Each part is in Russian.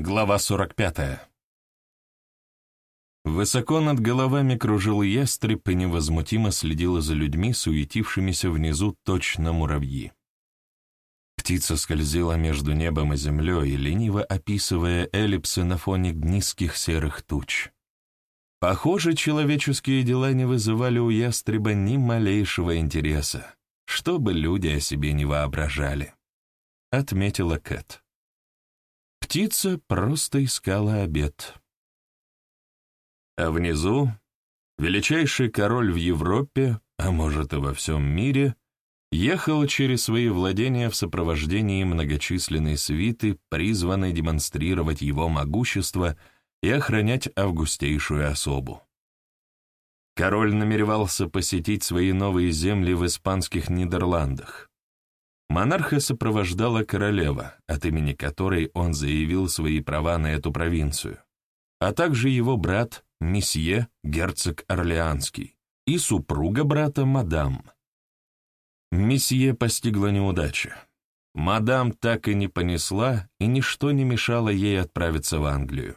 Глава 45. Высоко над головами кружил ястреб и невозмутимо следил за людьми, суетившимися внизу точно муравьи. Птица скользила между небом и землей, лениво описывая эллипсы на фоне низких серых туч. Похоже, человеческие дела не вызывали у ястреба ни малейшего интереса, что бы люди о себе не воображали, — отметила Кэт. Птица просто искала обед. А внизу величайший король в Европе, а может и во всем мире, ехал через свои владения в сопровождении многочисленной свиты, призванной демонстрировать его могущество и охранять августейшую особу. Король намеревался посетить свои новые земли в испанских Нидерландах. Монарха сопровождала королева, от имени которой он заявил свои права на эту провинцию, а также его брат, месье, герцог Орлеанский, и супруга брата, мадам. Месье постигла неудача. Мадам так и не понесла, и ничто не мешало ей отправиться в Англию.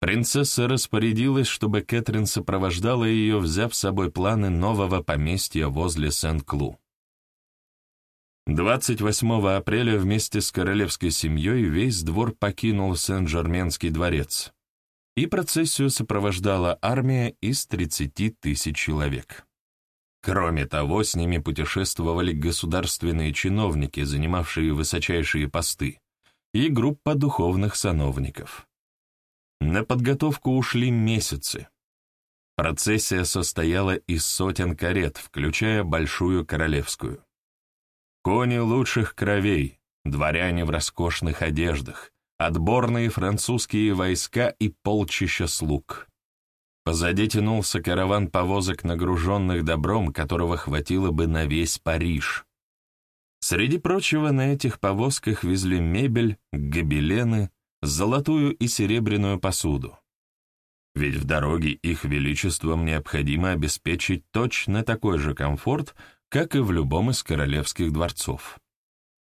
Принцесса распорядилась, чтобы Кэтрин сопровождала ее, взяв с собой планы нового поместья возле Сент-Клу. 28 апреля вместе с королевской семьей весь двор покинул Сен-Жерменский дворец, и процессию сопровождала армия из 30 тысяч человек. Кроме того, с ними путешествовали государственные чиновники, занимавшие высочайшие посты, и группа духовных сановников. На подготовку ушли месяцы. Процессия состояла из сотен карет, включая Большую Королевскую. Кони лучших кровей, дворяне в роскошных одеждах, отборные французские войска и полчища слуг. Позади тянулся караван повозок, нагруженных добром, которого хватило бы на весь Париж. Среди прочего, на этих повозках везли мебель, гобелены, золотую и серебряную посуду. Ведь в дороге их величеством необходимо обеспечить точно такой же комфорт, как и в любом из королевских дворцов.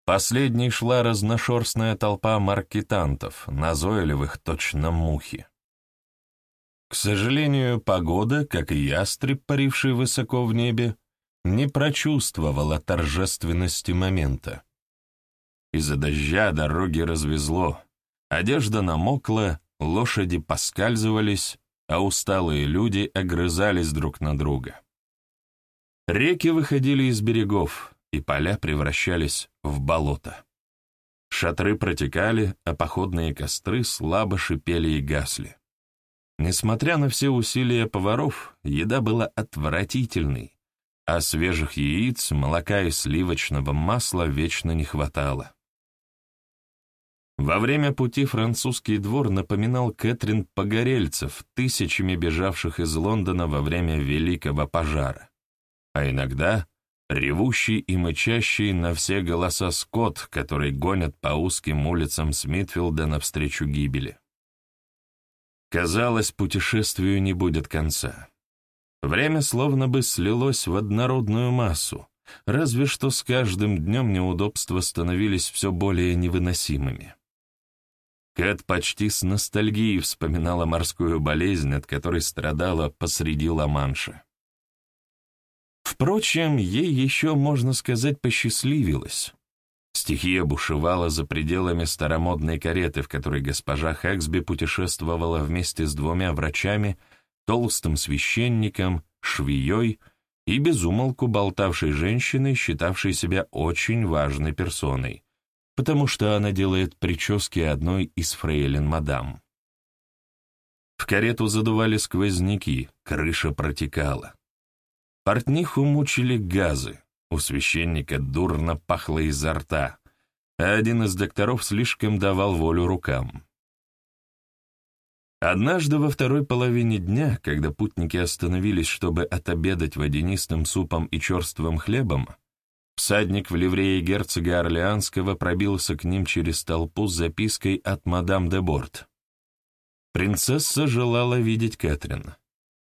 Последней шла разношерстная толпа маркетантов, назойливых точно мухи. К сожалению, погода, как и ястреб, паривший высоко в небе, не прочувствовала торжественности момента. Из-за дождя дороги развезло, одежда намокла, лошади поскальзывались, а усталые люди огрызались друг на друга. Реки выходили из берегов, и поля превращались в болото. Шатры протекали, а походные костры слабо шипели и гасли. Несмотря на все усилия поваров, еда была отвратительной, а свежих яиц, молока и сливочного масла вечно не хватало. Во время пути французский двор напоминал Кэтрин Погорельцев, тысячами бежавших из Лондона во время Великого пожара а иногда ревущий и мычащий на все голоса скот, который гонят по узким улицам Смитфилда навстречу гибели. Казалось, путешествию не будет конца. Время словно бы слилось в однородную массу, разве что с каждым днем неудобства становились все более невыносимыми. Кэт почти с ностальгией вспоминала морскую болезнь, от которой страдала посреди Ла-Манша. Впрочем, ей еще, можно сказать, посчастливилось. Стихия бушевала за пределами старомодной кареты, в которой госпожа Хэксби путешествовала вместе с двумя врачами, толстым священником, швеей и безумолку болтавшей женщиной, считавшей себя очень важной персоной, потому что она делает прически одной из фрейлин мадам. В карету задували сквозняки, крыша протекала. Портниху мучили газы, у священника дурно пахло изо рта, а один из докторов слишком давал волю рукам. Однажды во второй половине дня, когда путники остановились, чтобы отобедать водянистым супом и черствым хлебом, всадник в ливрее герцога Орлеанского пробился к ним через толпу с запиской от мадам де Борт. Принцесса желала видеть Кэтрин.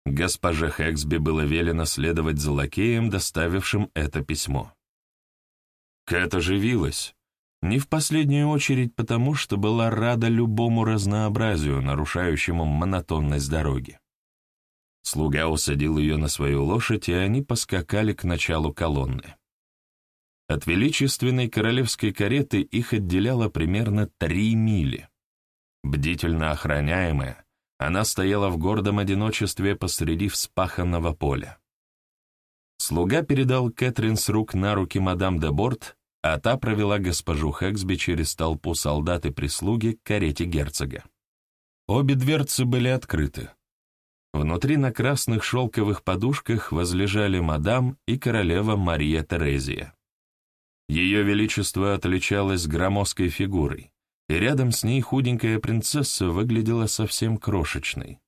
Госпоже Хэксби было велено следовать за лакеем, доставившим это письмо. Кэт оживилась, Не в последнюю очередь потому, что была рада любому разнообразию, нарушающему монотонность дороги. Слуга усадил ее на свою лошадь, и они поскакали к началу колонны. От величественной королевской кареты их отделяло примерно три мили. Бдительно охраняемая, она стояла в гордом одиночестве посреди вспаханного поля. Слуга передал Кэтрин с рук на руки мадам де Борт, а та провела госпожу Хэксби через толпу солдат и прислуги к карете герцога. Обе дверцы были открыты. Внутри на красных шелковых подушках возлежали мадам и королева Мария Терезия. Ее величество отличалось громоздкой фигурой, и рядом с ней худенькая принцесса выглядела совсем крошечной.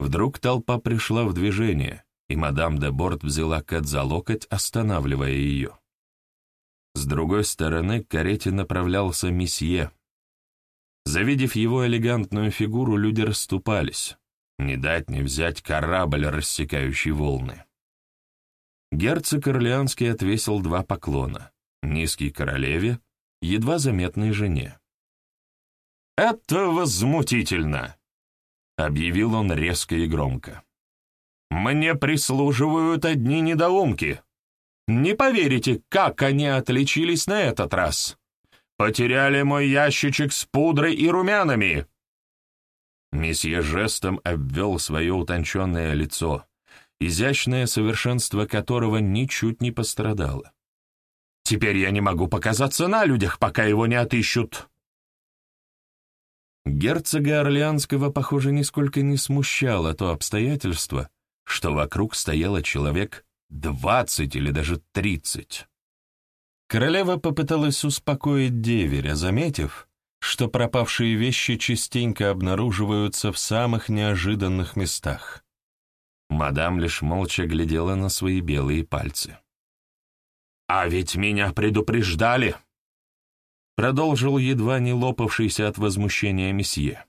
Вдруг толпа пришла в движение, и мадам де Борт взяла Кэт за локоть, останавливая ее. С другой стороны к карете направлялся месье. Завидев его элегантную фигуру, люди расступались. Не дать не взять корабль, рассекающий волны. Герцог Орлеанский отвесил два поклона, низкий королеве, едва заметной жене. «Это возмутительно!» — объявил он резко и громко. «Мне прислуживают одни недоумки. Не поверите, как они отличились на этот раз. Потеряли мой ящичек с пудрой и румянами!» Месье жестом обвел свое утонченное лицо, изящное совершенство которого ничуть не пострадало. «Теперь я не могу показаться на людях, пока его не отыщут». Герцога Орлеанского, похоже, нисколько не смущало то обстоятельство, что вокруг стояло человек двадцать или даже тридцать. Королева попыталась успокоить деверя, заметив, что пропавшие вещи частенько обнаруживаются в самых неожиданных местах. Мадам лишь молча глядела на свои белые пальцы. «А ведь меня предупреждали!» Продолжил едва не лопавшийся от возмущения месье.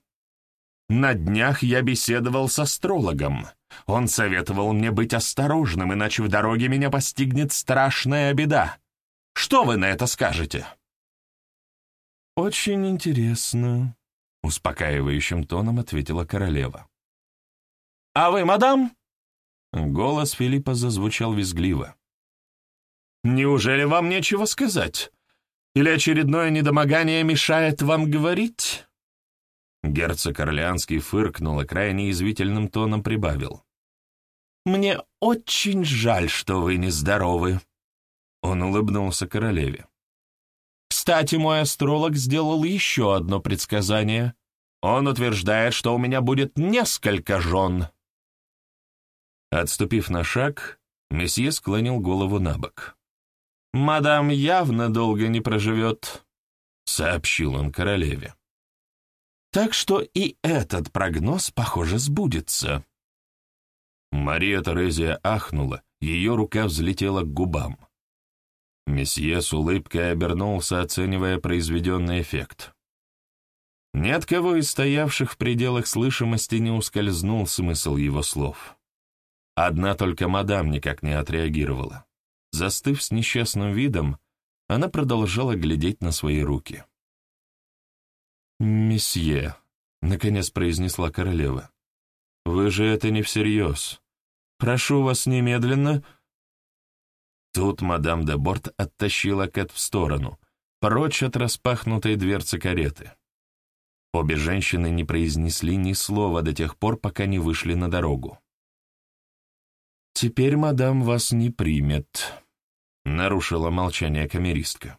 «На днях я беседовал с астрологом. Он советовал мне быть осторожным, иначе в дороге меня постигнет страшная беда. Что вы на это скажете?» «Очень интересно», — успокаивающим тоном ответила королева. «А вы, мадам?» Голос Филиппа зазвучал визгливо. «Неужели вам нечего сказать? Или очередное недомогание мешает вам говорить?» Герцог Орлеанский фыркнул и крайне язвительным тоном прибавил. «Мне очень жаль, что вы нездоровы». Он улыбнулся королеве. «Кстати, мой астролог сделал еще одно предсказание. Он утверждает, что у меня будет несколько жен». Отступив на шаг, месье склонил голову на бок. «Мадам явно долго не проживет», — сообщил он королеве. «Так что и этот прогноз, похоже, сбудется». Мария Терезия ахнула, ее рука взлетела к губам. Месье с улыбкой обернулся, оценивая произведенный эффект. Ни от кого из стоявших в пределах слышимости не ускользнул смысл его слов. Одна только мадам никак не отреагировала. Застыв с несчастным видом, она продолжала глядеть на свои руки. «Месье», — наконец произнесла королева, — «вы же это не всерьез. Прошу вас немедленно...» Тут мадам де Борт оттащила Кэт в сторону, прочь от распахнутой дверцы кареты. Обе женщины не произнесли ни слова до тех пор, пока не вышли на дорогу. «Теперь мадам вас не примет», — нарушила молчание камеристка.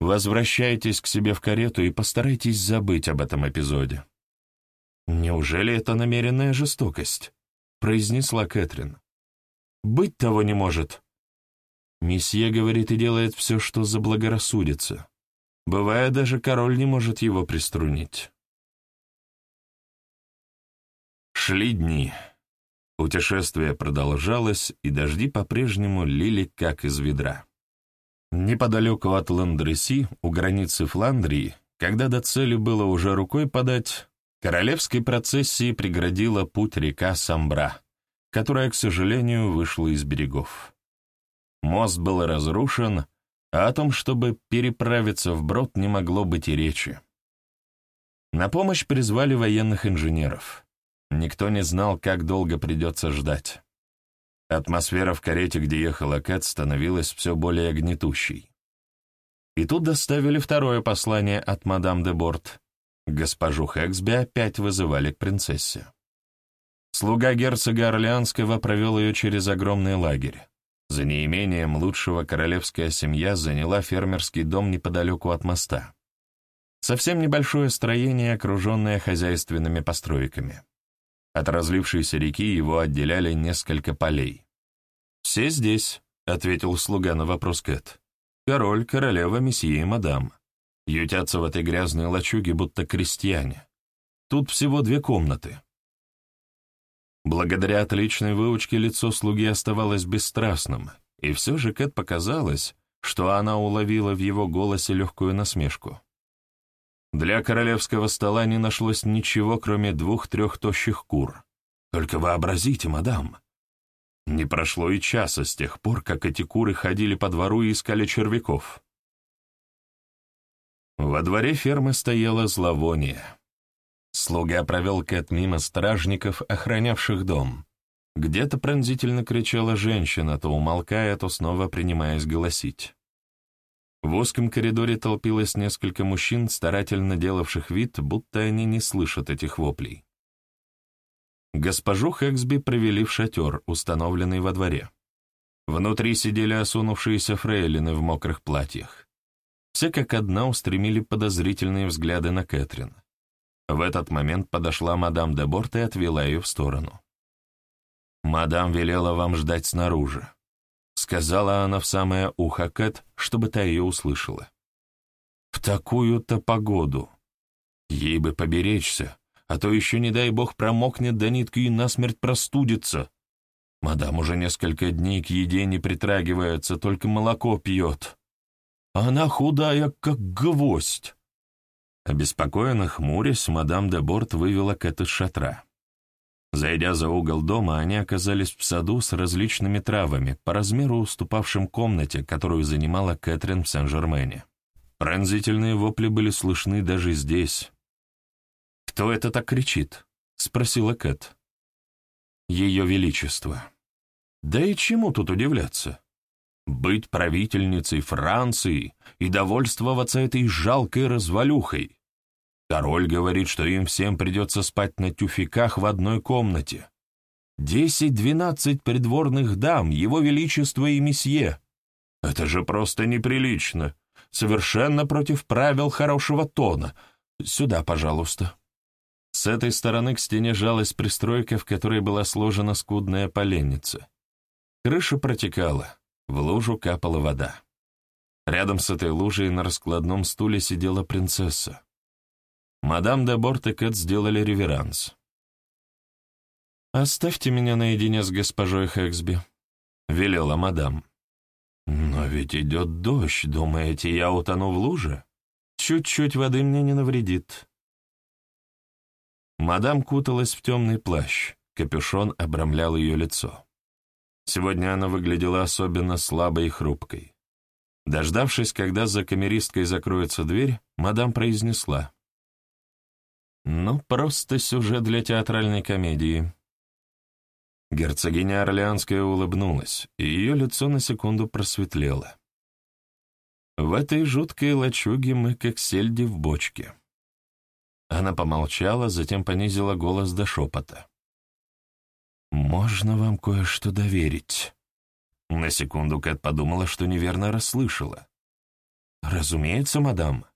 «Возвращайтесь к себе в карету и постарайтесь забыть об этом эпизоде». «Неужели это намеренная жестокость?» — произнесла Кэтрин. «Быть того не может». Месье говорит и делает все, что заблагорассудится. Бывая, даже король не может его приструнить. Шли дни. Путешествие продолжалось, и дожди по-прежнему лили как из ведра. Неподалеку от Ландреси, у границы Фландрии, когда до цели было уже рукой подать, королевской процессии преградила путь река Самбра, которая, к сожалению, вышла из берегов. Мост был разрушен, а о том, чтобы переправиться вброд, не могло быть и речи. На помощь призвали военных инженеров. Никто не знал, как долго придется ждать. Атмосфера в карете, где ехала Кэт, становилась все более гнетущей. И тут доставили второе послание от мадам де Борт. Госпожу Хэксби опять вызывали к принцессе. Слуга герцога Орлеанского провел ее через огромный лагерь. За неимением лучшего королевская семья заняла фермерский дом неподалеку от моста. Совсем небольшое строение, окруженное хозяйственными постройками. От разлившейся реки его отделяли несколько полей. «Все здесь», — ответил слуга на вопрос Кэт. «Король, королева, месье и мадам. Ютятся в этой грязной лачуге, будто крестьяне. Тут всего две комнаты». Благодаря отличной выучке лицо слуги оставалось бесстрастным, и все же Кэт показалось, что она уловила в его голосе легкую насмешку. Для королевского стола не нашлось ничего, кроме двух-трех тощих кур. Только вообразите, мадам. Не прошло и часа с тех пор, как эти куры ходили по двору и искали червяков. Во дворе фермы стояло зловоние. Слуга провел Кэт мимо стражников, охранявших дом. Где-то пронзительно кричала женщина, то умолкая, то снова принимаясь голосить. В узком коридоре толпилось несколько мужчин, старательно делавших вид, будто они не слышат этих воплей. Госпожу Хэксби провели в шатер, установленный во дворе. Внутри сидели осунувшиеся фрейлины в мокрых платьях. Все как одна устремили подозрительные взгляды на Кэтрин. В этот момент подошла мадам де Борт и отвела ее в сторону. «Мадам велела вам ждать снаружи. Сказала она в самое ухо Кэт, чтобы та ее услышала. «В такую-то погоду. Ей бы поберечься, а то еще, не дай бог, промокнет до нитки и насмерть простудится. Мадам уже несколько дней к еде не притрагивается, только молоко пьет. Она худая, как гвоздь». Обеспокоенно хмурясь, мадам де Борт вывела Кэт из шатра. Зайдя за угол дома, они оказались в саду с различными травами, по размеру уступавшим комнате, которую занимала Кэтрин в Сен-Жермене. Пронзительные вопли были слышны даже здесь. «Кто это так кричит?» — спросила Кэт. «Ее Величество». «Да и чему тут удивляться? Быть правительницей Франции и довольствоваться этой жалкой развалюхой. Король говорит, что им всем придется спать на тюфяках в одной комнате. Десять-двенадцать придворных дам, его величество и месье. Это же просто неприлично. Совершенно против правил хорошего тона. Сюда, пожалуйста. С этой стороны к стене жалась пристройка, в которой была сложена скудная поленница. Крыша протекала, в лужу капала вода. Рядом с этой лужей на раскладном стуле сидела принцесса. Мадам де Борт и Кэт сделали реверанс. «Оставьте меня наедине с госпожой Хэксби», — велела мадам. «Но ведь идет дождь, думаете, я утону в луже? Чуть-чуть воды мне не навредит». Мадам куталась в темный плащ, капюшон обрамлял ее лицо. Сегодня она выглядела особенно слабой и хрупкой. Дождавшись, когда за камеристкой закроется дверь, мадам произнесла. Ну, просто сюжет для театральной комедии. Герцогиня Орлеанская улыбнулась, и ее лицо на секунду просветлело. В этой жуткой лачуге мы как сельди в бочке. Она помолчала, затем понизила голос до шепота. «Можно вам кое-что доверить?» На секунду Кэт подумала, что неверно расслышала. «Разумеется, мадам»,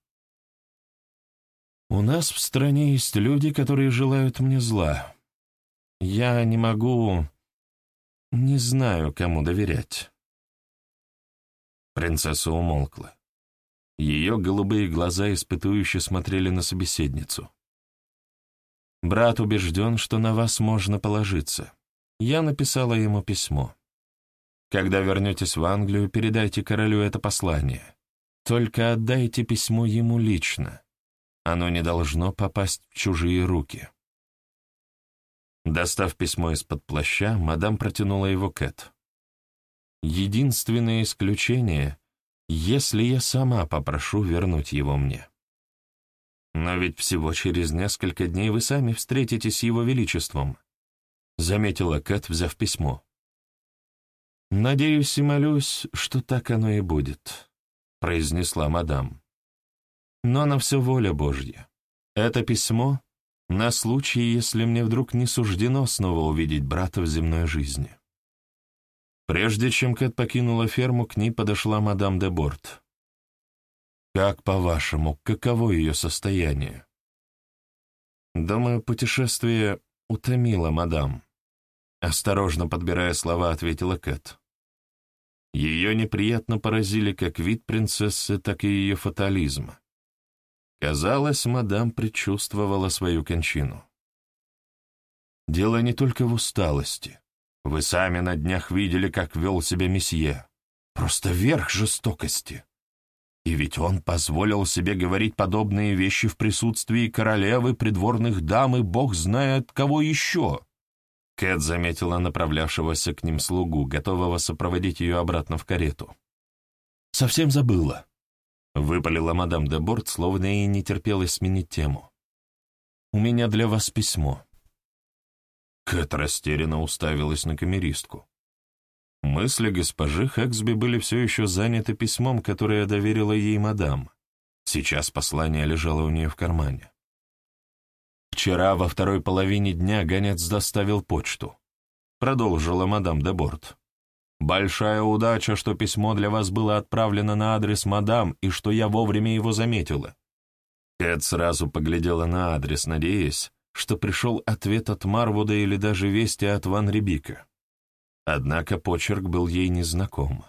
у нас в стране есть люди, которые желают мне зла. Я не могу... Не знаю, кому доверять. Принцесса умолкла. Ее голубые глаза испытующе смотрели на собеседницу. «Брат убежден, что на вас можно положиться. Я написала ему письмо. Когда вернетесь в Англию, передайте королю это послание. Только отдайте письмо ему лично. Оно не должно попасть в чужие руки. Достав письмо из-под плаща, мадам протянула его Кэт. Единственное исключение если я сама попрошу вернуть его мне. Но ведь всего через несколько дней вы сами встретитесь с его величеством, заметила Кэт, взяв письмо. «Надеюсь и молюсь, что так оно и будет», — произнесла мадам. «Но на все воля Божья. Это письмо на случай, если мне вдруг не суждено снова увидеть брата в земной жизни». Прежде чем Кэт покинула ферму, к ней подошла мадам де Борт. «Как, по-вашему, каково ее состояние?» «Думаю, путешествие утомило мадам», — осторожно подбирая слова, ответила Кэт. Ее неприятно поразили как вид принцессы, так и ее фатализм. Казалось, мадам предчувствовала свою кончину. Дело не только в усталости. Вы сами на днях видели, как вел себя месье. Просто верх жестокости. И ведь он позволил себе говорить подобные вещи в присутствии королевы, придворных дам и бог знает кого еще. Кэт заметила направлявшегося к ним слугу, готового сопроводить ее обратно в карету. «Совсем забыла», — выпалила мадам де Борт, словно и не терпелась сменить тему. «У меня для вас письмо». Кэт растерянно уставилась на камеристку. Мысли госпожи Хэксби были все еще заняты письмом, которое доверила ей мадам. Сейчас послание лежало у нее в кармане. «Вчера во второй половине дня гонец доставил почту», — продолжила мадам де Борт. «Большая удача, что письмо для вас было отправлено на адрес мадам и что я вовремя его заметила». Кэт сразу поглядела на адрес, надеясь, что пришел ответ от Марвуда или даже вести от Ван Рибика. Однако почерк был ей незнаком.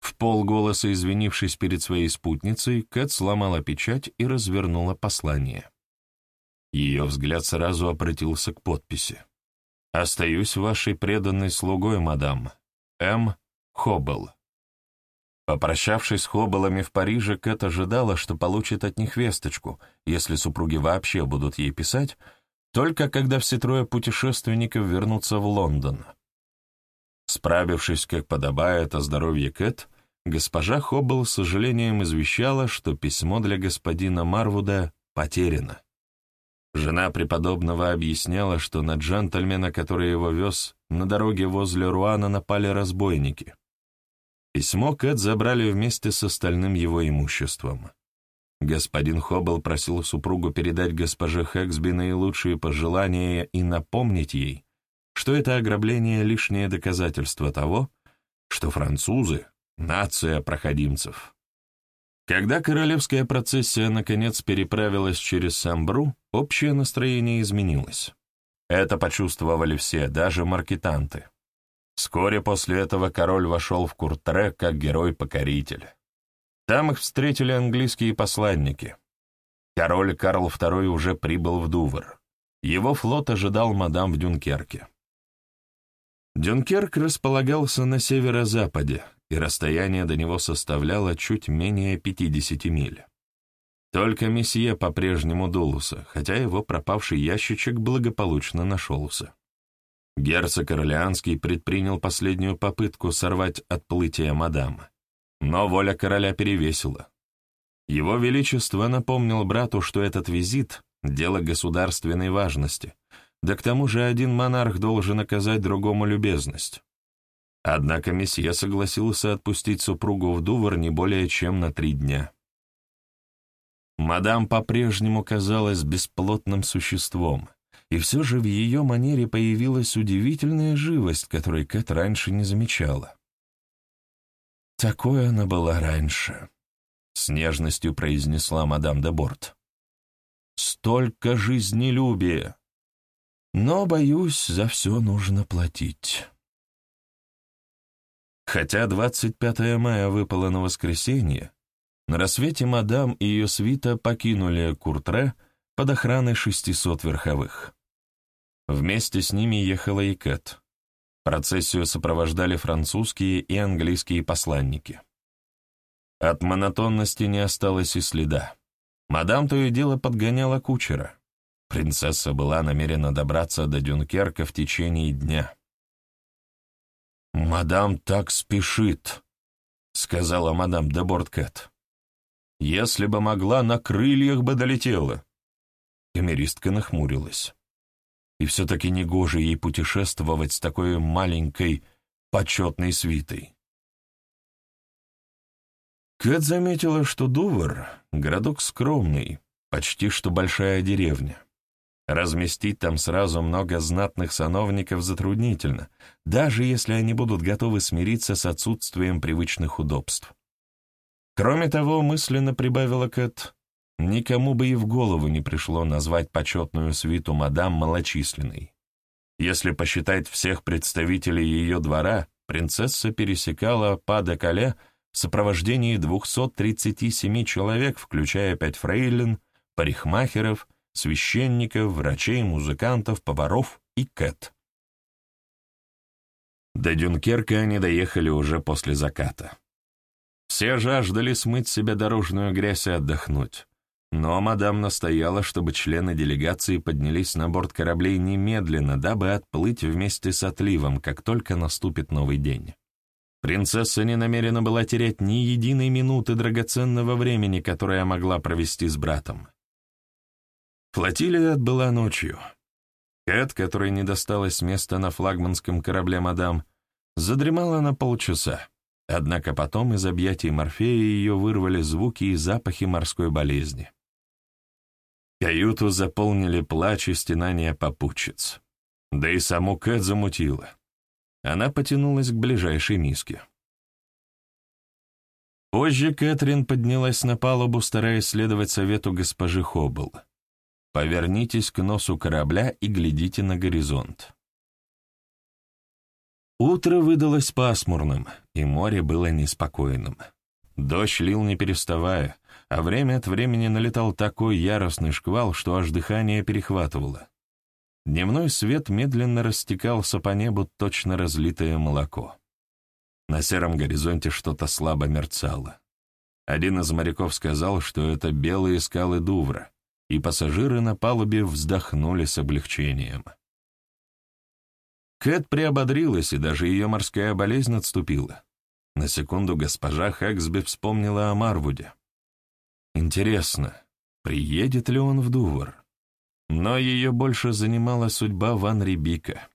В полголоса извинившись перед своей спутницей, Кэт сломала печать и развернула послание. Ее взгляд сразу обратился к подписи. «Остаюсь вашей преданной слугой, мадам. М. Хоббл». Попрощавшись с Хоббелами в Париже, Кэт ожидала, что получит от них весточку, если супруги вообще будут ей писать, только когда все трое путешественников вернутся в Лондон. Справившись, как подобает, о здоровье Кэт, госпожа Хоббл с сожалением извещала, что письмо для господина Марвуда потеряно. Жена преподобного объясняла, что на джентльмена, который его вез, на дороге возле Руана напали разбойники. Письмо Кэт забрали вместе с остальным его имуществом. Господин Хоббл просил супругу передать госпоже Хэксби наилучшие пожелания и напомнить ей, что это ограбление — лишнее доказательство того, что французы — нация проходимцев. Когда королевская процессия наконец переправилась через Самбру, общее настроение изменилось. Это почувствовали все, даже маркетанты. Вскоре после этого король вошел в Куртре как герой-покоритель. Там их встретили английские посланники. Король Карл II уже прибыл в Дувр. Его флот ожидал мадам в Дюнкерке. Дюнкерк располагался на северо-западе, и расстояние до него составляло чуть менее 50 миль. Только месье по-прежнему дулся, хотя его пропавший ящичек благополучно нашелся. Герцог Орлеанский предпринял последнюю попытку сорвать отплытие мадам. Но воля короля перевесила. Его Величество напомнил брату, что этот визит — дело государственной важности, да к тому же один монарх должен оказать другому любезность. Однако месье согласился отпустить супругу в Дувр не более чем на три дня. Мадам по-прежнему казалась бесплотным существом, и все же в ее манере появилась удивительная живость, которой Кэт раньше не замечала. «Такой она была раньше», — с нежностью произнесла мадам де Борт. «Столько жизнелюбия! Но, боюсь, за все нужно платить». Хотя 25 мая выпало на воскресенье, на рассвете мадам и ее свита покинули Куртре под охраной 600 верховых. Вместе с ними ехала и Кэт. Процессию сопровождали французские и английские посланники. От монотонности не осталось и следа. Мадам то и дело подгоняла кучера. Принцесса была намерена добраться до Дюнкерка в течение дня. «Мадам так спешит», — сказала мадам де Борткет. «Если бы могла, на крыльях бы долетела». Камеристка нахмурилась. И все-таки негоже ей путешествовать с такой маленькой почетной свитой. Кэт заметила, что Дувр — городок скромный, почти что большая деревня. Разместить там сразу много знатных сановников затруднительно, даже если они будут готовы смириться с отсутствием привычных удобств. Кроме того, мысленно прибавила Кэт, никому бы и в голову не пришло назвать почетную свиту мадам малочисленной. Если посчитать всех представителей ее двора, принцесса пересекала Па-де-Кале в сопровождении 237 человек, включая пять фрейлин, парикмахеров, священников, врачей, музыкантов, поваров и кэт. До Дюнкерка они доехали уже после заката. Все жаждали смыть себе дорожную грязь и отдохнуть. Но мадам настояла, чтобы члены делегации поднялись на борт кораблей немедленно, дабы отплыть вместе с отливом, как только наступит новый день. Принцесса не намерена была терять ни единой минуты драгоценного времени, которое могла провести с братом. Флотилия отбыла ночью. Кэт, которой не досталось места на флагманском корабле «Мадам», задремала на полчаса, однако потом из объятий Морфея ее вырвали звуки и запахи морской болезни. Каюту заполнили плач и стенания попутчиц. Да и саму Кэт замутила. Она потянулась к ближайшей миске. Позже Кэтрин поднялась на палубу, стараясь следовать совету госпожи Хоббл. «Повернитесь к носу корабля и глядите на горизонт». Утро выдалось пасмурным, и море было неспокойным. Дождь лил не переставая, а время от времени налетал такой яростный шквал, что аж дыхание перехватывало. Дневной свет медленно растекался по небу точно разлитое молоко. На сером горизонте что-то слабо мерцало. Один из моряков сказал, что это белые скалы Дувра, и пассажиры на палубе вздохнули с облегчением. Кэт приободрилась, и даже ее морская болезнь отступила. На секунду госпожа Хэксби вспомнила о Марвуде. Интересно, приедет ли он в Дувр? Но ее больше занимала судьба Ван Рибика.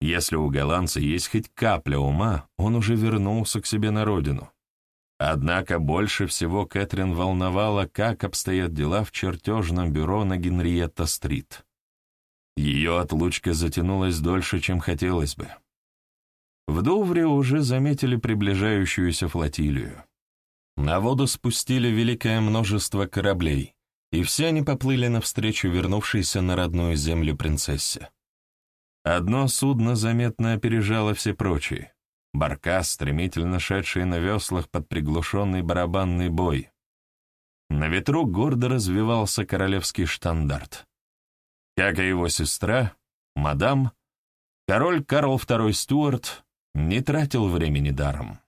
Если у голландца есть хоть капля ума, он уже вернулся к себе на родину. Однако больше всего Кэтрин волновала, как обстоят дела в чертежном бюро на Генриетта-стрит. Ее отлучка затянулась дольше, чем хотелось бы. В Дувре уже заметили приближающуюся флотилию. На воду спустили великое множество кораблей, и все они поплыли навстречу вернувшейся на родную землю принцессе. Одно судно заметно опережало все прочие. Баркас, стремительно шедший на веслах под приглушенный барабанный бой. На ветру гордо развивался королевский штандарт. Как и его сестра, мадам, король Карл II Стюарт не тратил времени даром.